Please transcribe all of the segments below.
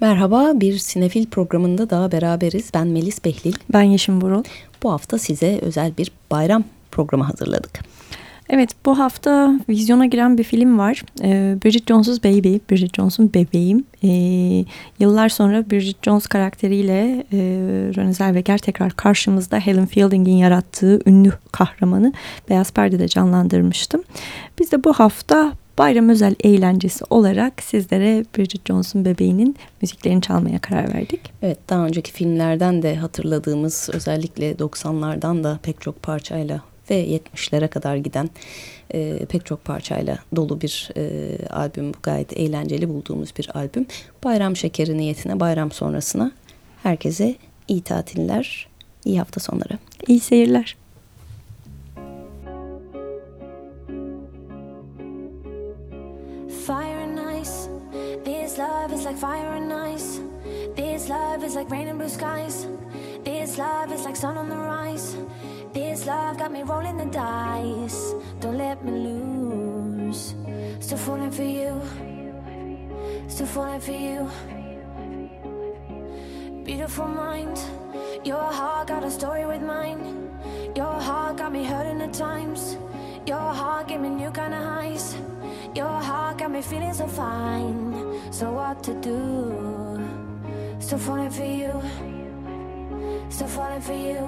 Merhaba, bir sinefil programında daha beraberiz. Ben Melis Behlil. Ben Yeşim Burul. Bu hafta size özel bir bayram programı hazırladık. Evet, bu hafta vizyona giren bir film var. Ee, Bridget Jones'uz Baby, Bridget Jones'un bebeğim. Ee, yıllar sonra Bridget Jones karakteriyle e, Renée Zellweger tekrar karşımızda Helen Fielding'in yarattığı ünlü kahramanı Beyaz Perde'de canlandırmıştım. Biz de bu hafta bayram özel eğlencesi olarak sizlere Bridget Jones'un bebeğinin müziklerini çalmaya karar verdik. Evet daha önceki filmlerden de hatırladığımız özellikle 90'lardan da pek çok parçayla ve 70'lere kadar giden e, pek çok parçayla dolu bir e, albüm. Gayet eğlenceli bulduğumuz bir albüm. Bayram şekeri niyetine bayram sonrasına herkese iyi tatiller, iyi hafta sonları. İyi seyirler. Love is like fire and ice. This love is like rain and blue skies. This love is like sun on the rise. This love got me rolling the dice. Don't let me lose. Still falling for you. Still falling for you. Beautiful mind. Your heart got a story with mine. Your heart got me hurting at times. Your heart gave me new kind of highs. Your heart got me feeling so fine. So what to do? Still falling for you. Still falling for you.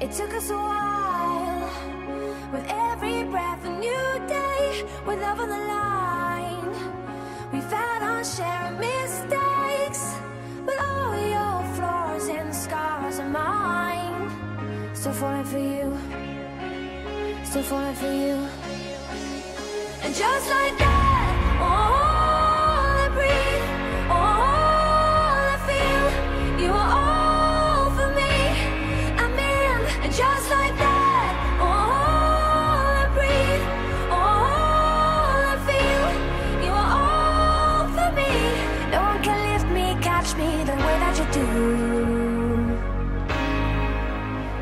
It took us a while. With every breath, a new day. With love on the line. We've had our share of mistakes. But all your flaws and scars are mine. Still falling for you. Still falling for you. And just like that, all I breathe, all I feel, you are all for me. I'm in, and just like that, all I breathe, all I feel, you are all for me. No one can lift me, catch me the way that you do.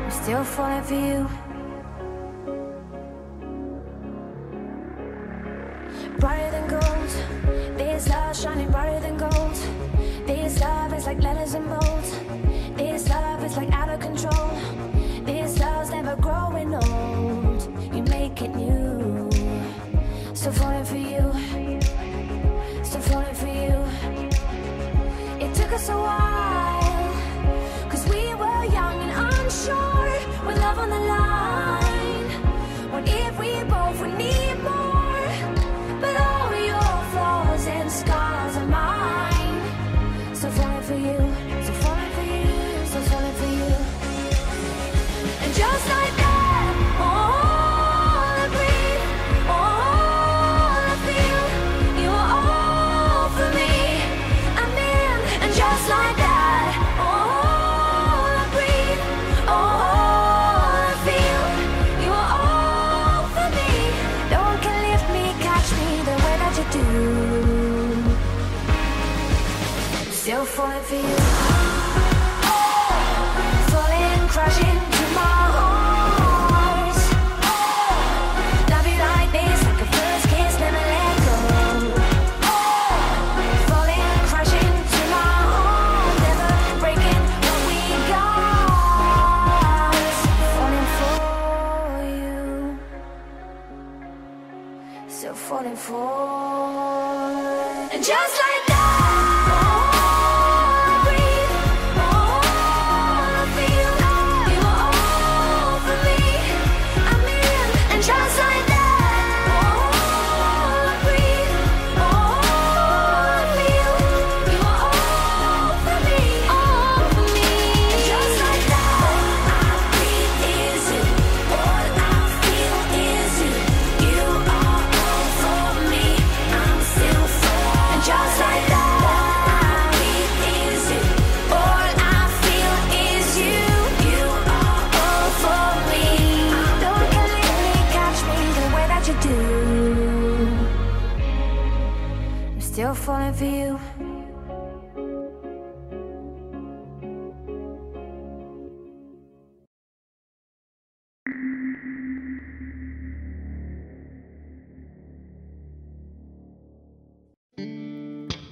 I'm still falling for you. Like letters and bold. This love is like out of control. This love's never growing old. You make it new. Still falling for you. Still falling for you. It took us a while. Cause we were young and unsure. With love on the line. What if falling for you.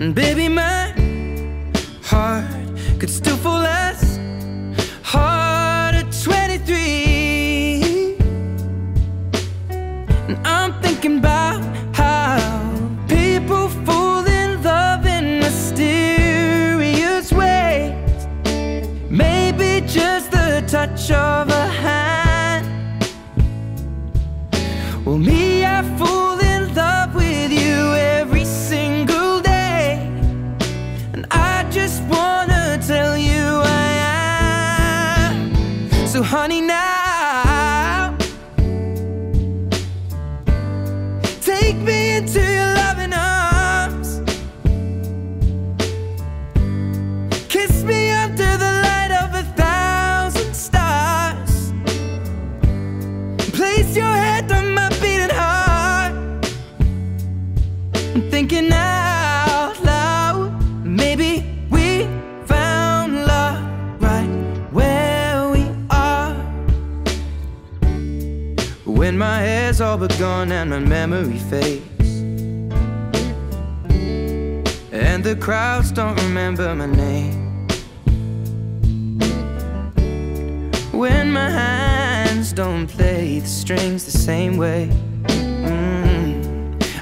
And baby, my heart could still fall as I'm thinking out loud. Maybe we found love right where we are. When my hair's all but gone and my memory fades. And the crowds don't remember my name. When my hands don't play the strings the same way.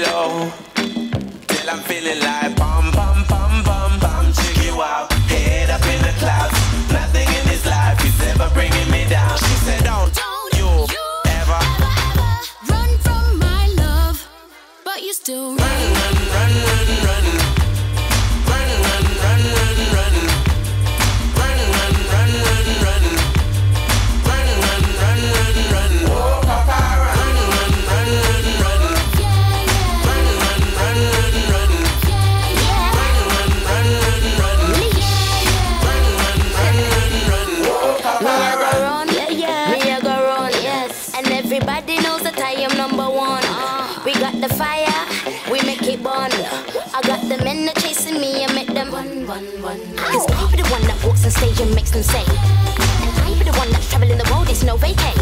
low till I'm feeling like bum bum bum bum bum chicky wow. Head up in the clouds. Nothing in this life is ever bringing me down. She said, Don't, you, you ever, ever run from my love, but you still. can say. I be the one that's traveling the world, it's no vacay.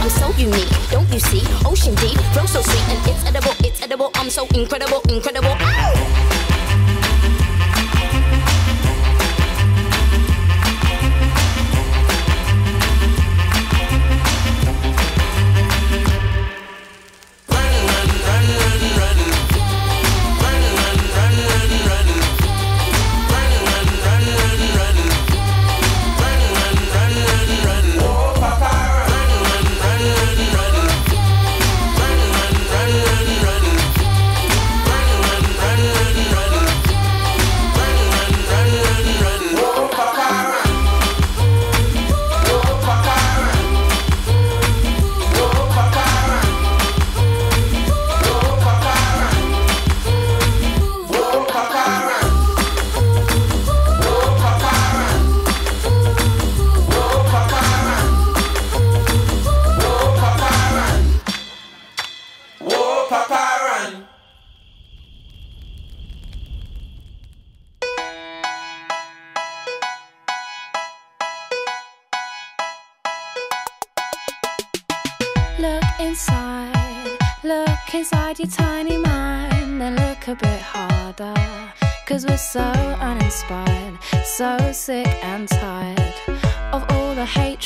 I'm so unique, don't you see? Ocean deep, flow so sweet, and it's edible, it's edible. I'm so incredible, incredible. Ow!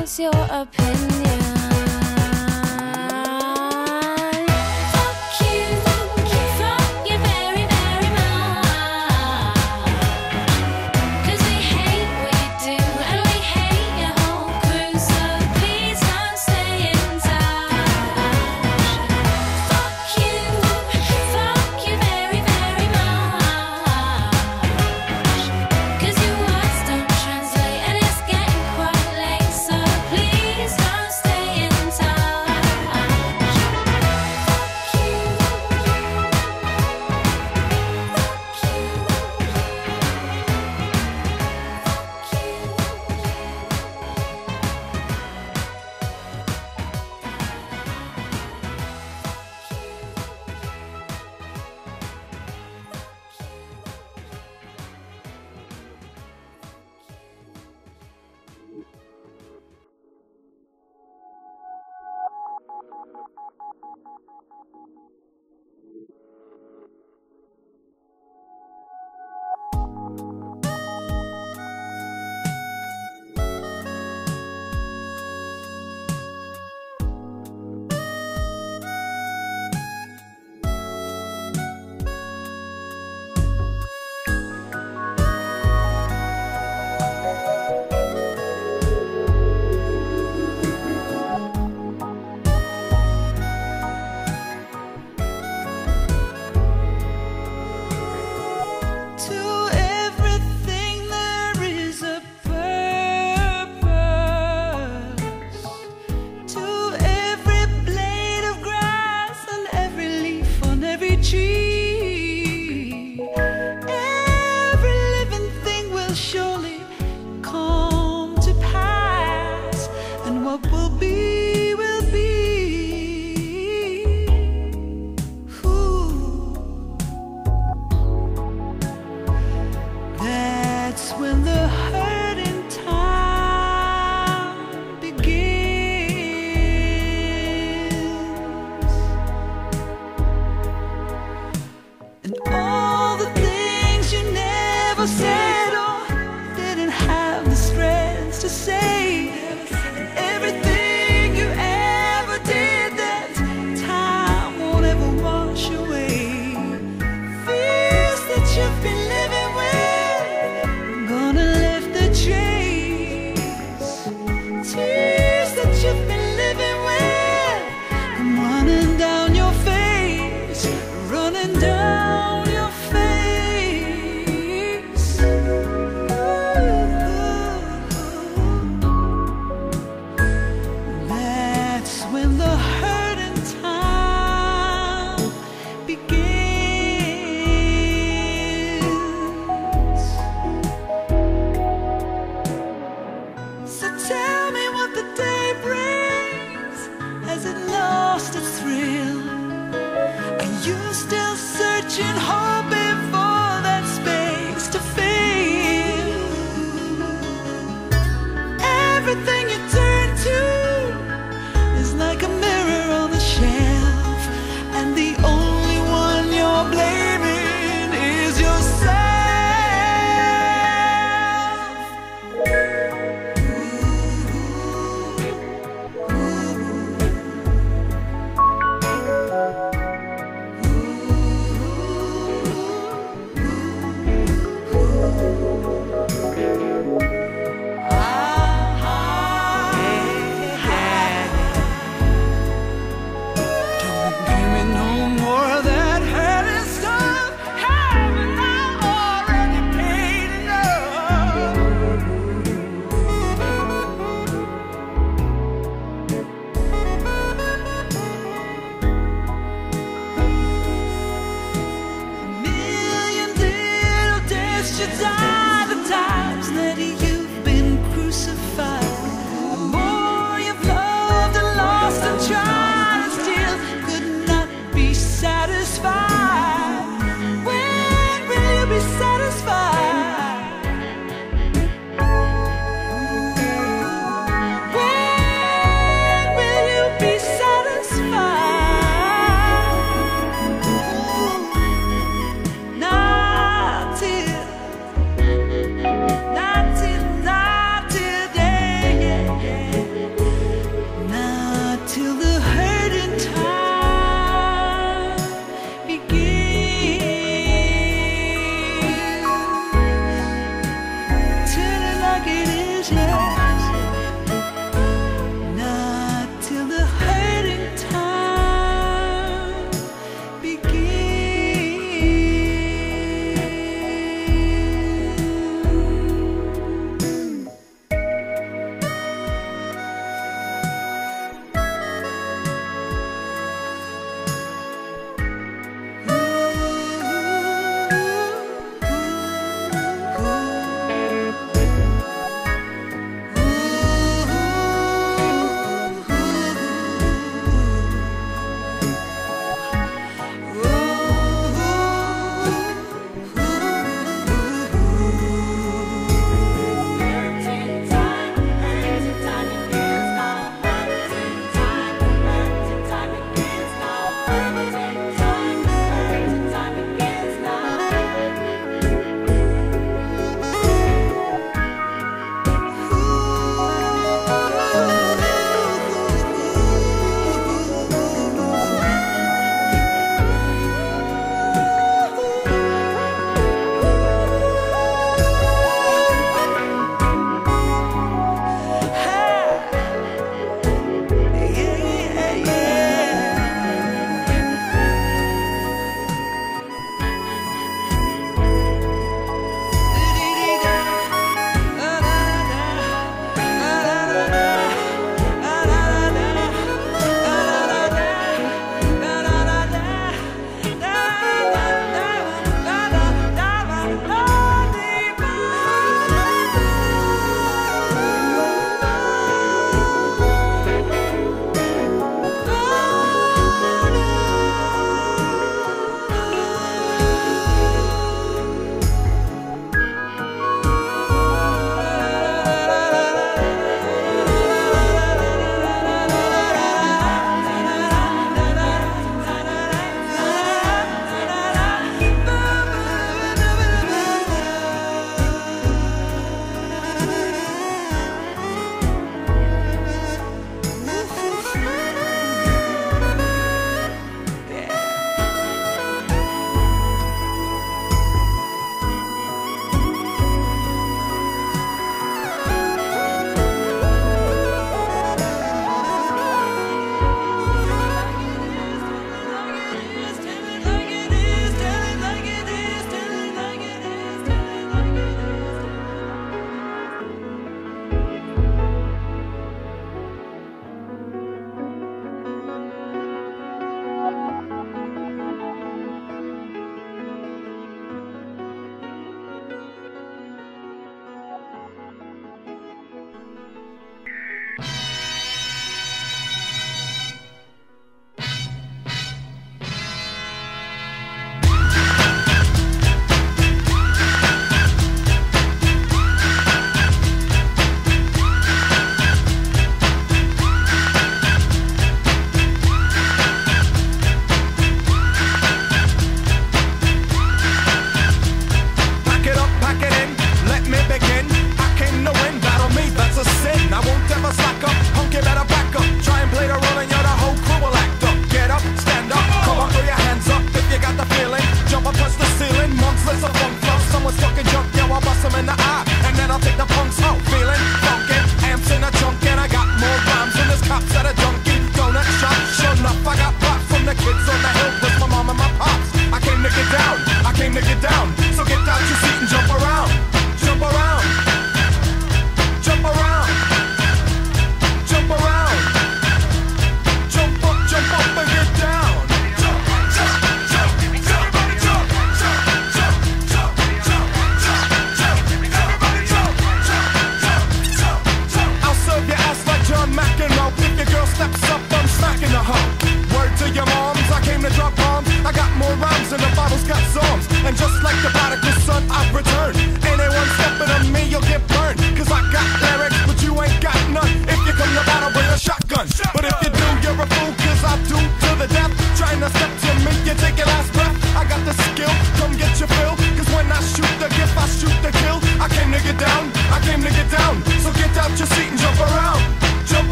Wants your opinion.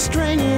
string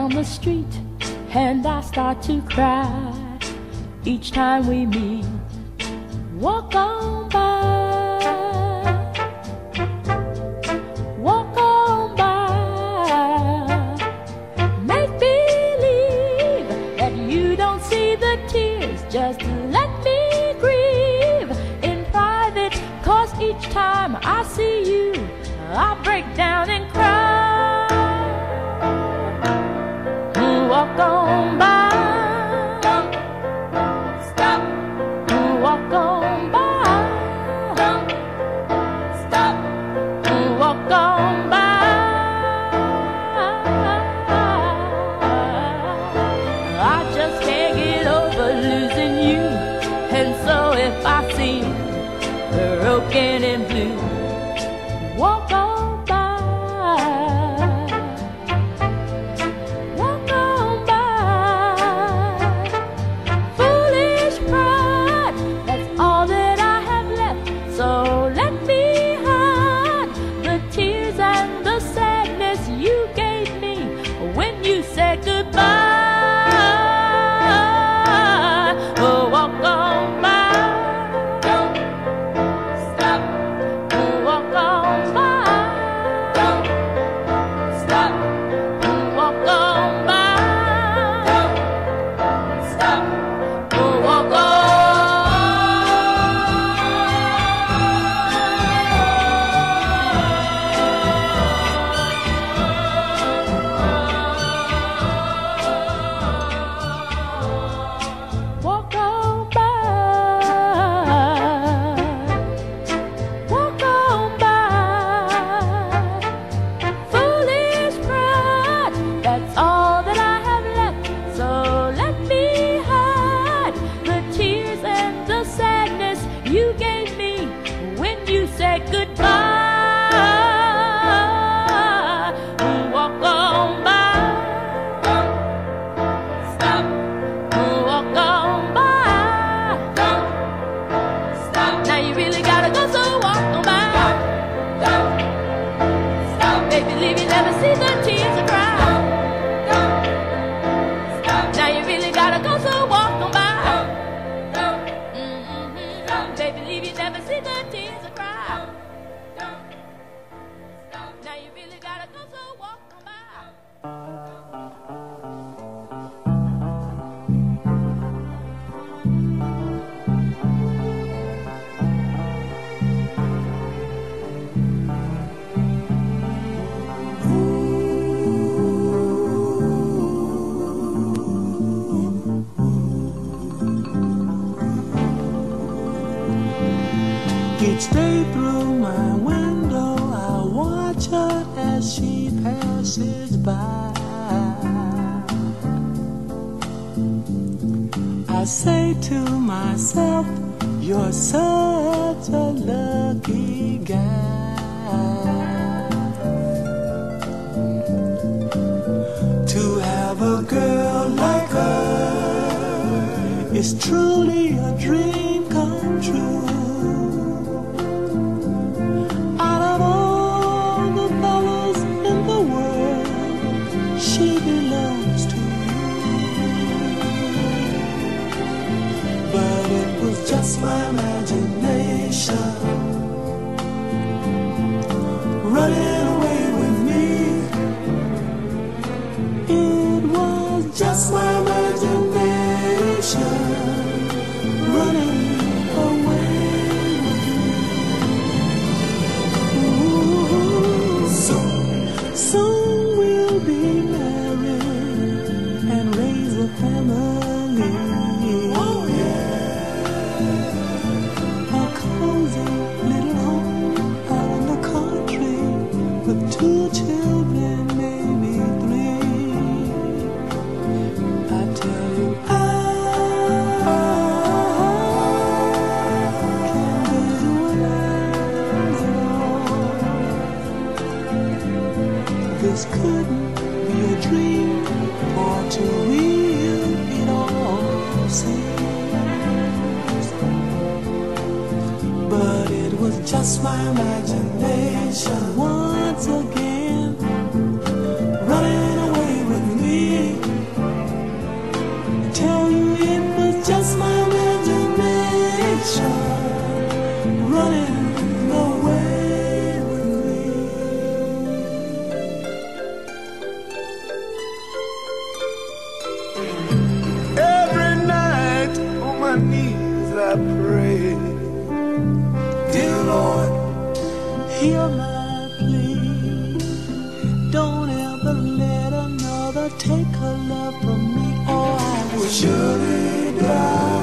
down the street and I start to cry each time we meet. Goodbye. Hear my plea. Don't ever let another take her love from me, or I will surely die.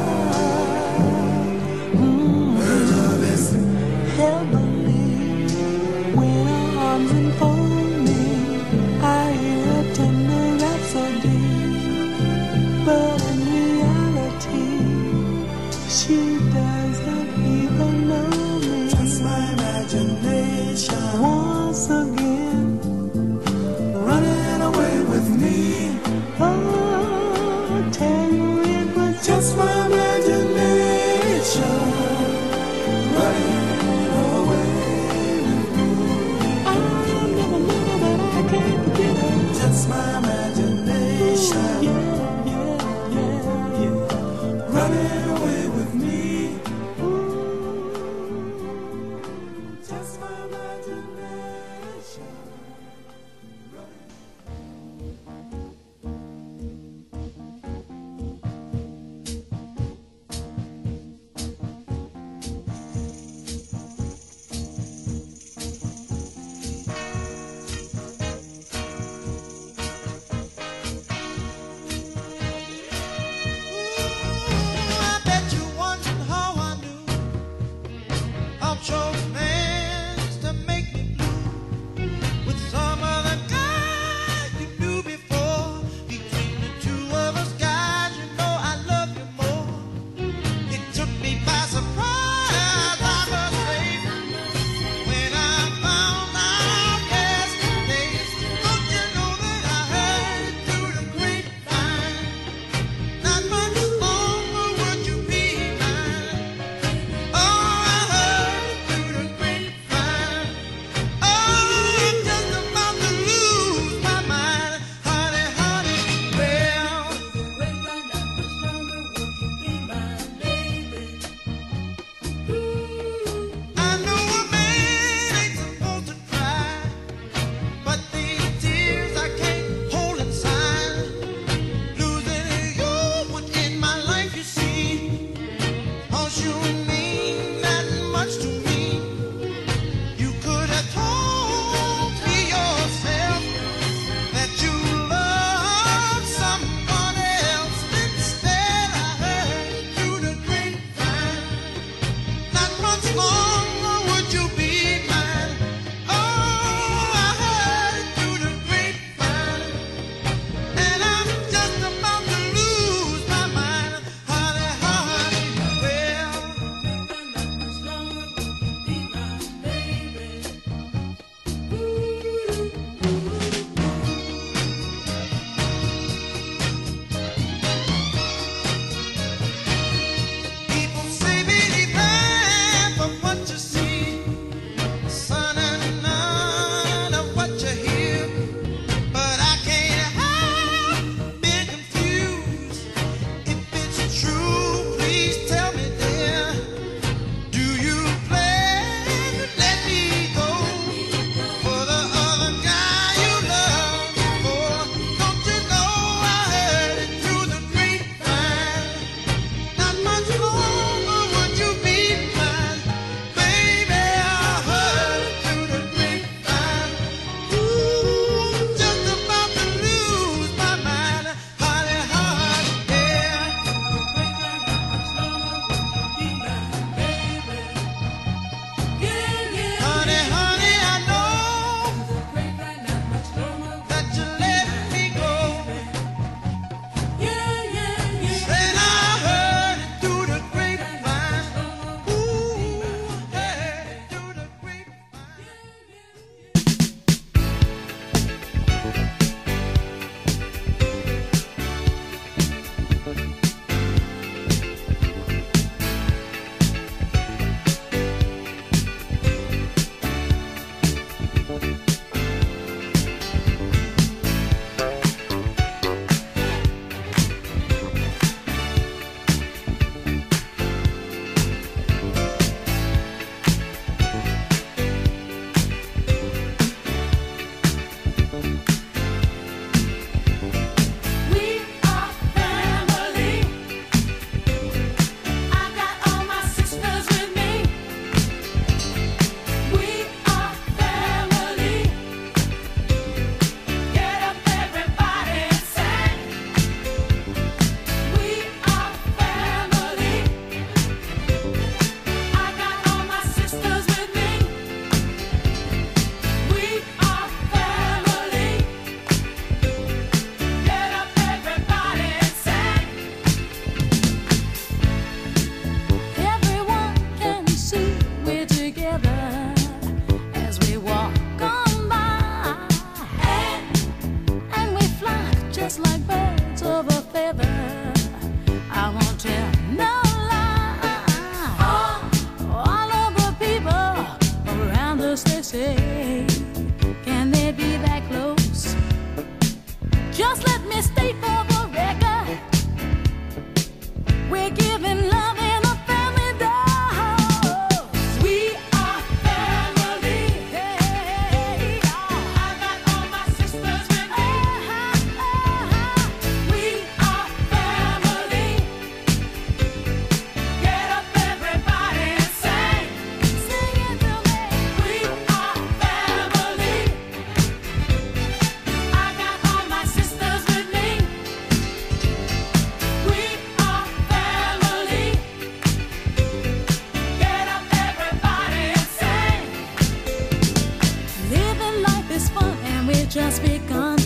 is fun, and we've just begun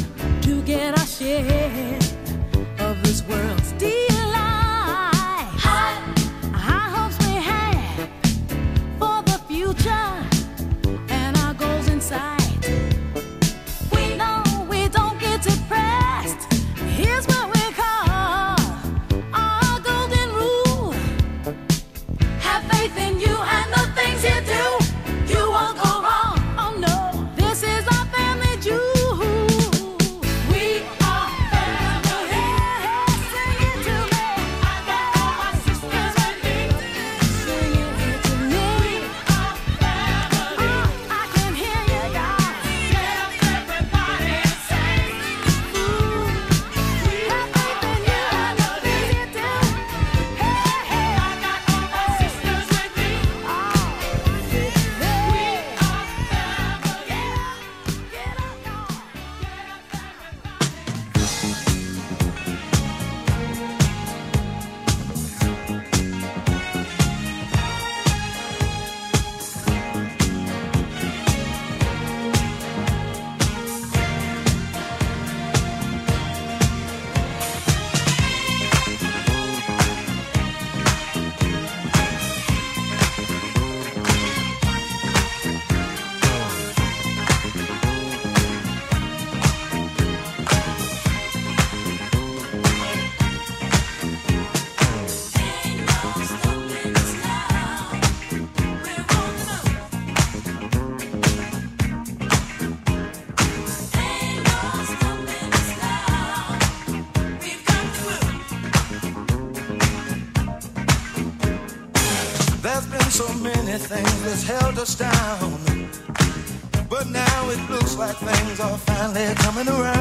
to get our share of this world's deep. us down. But now it looks like things are finally coming around.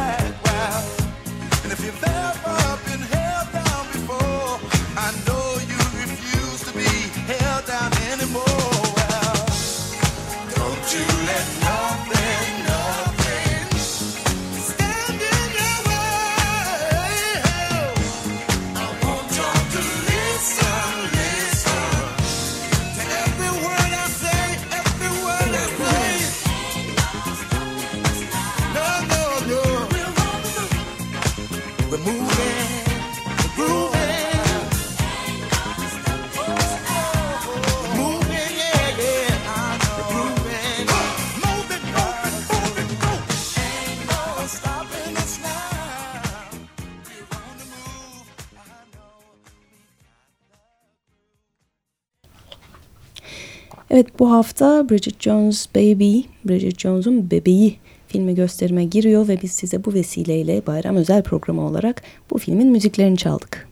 Bu hafta Bridget Jones Baby, Bridget Jones'un bebeği filmi gösterime giriyor ve biz size bu vesileyle bayram özel programı olarak bu filmin müziklerini çaldık.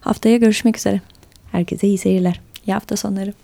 Haftaya görüşmek üzere. Herkese iyi seyirler. İyi hafta sonları.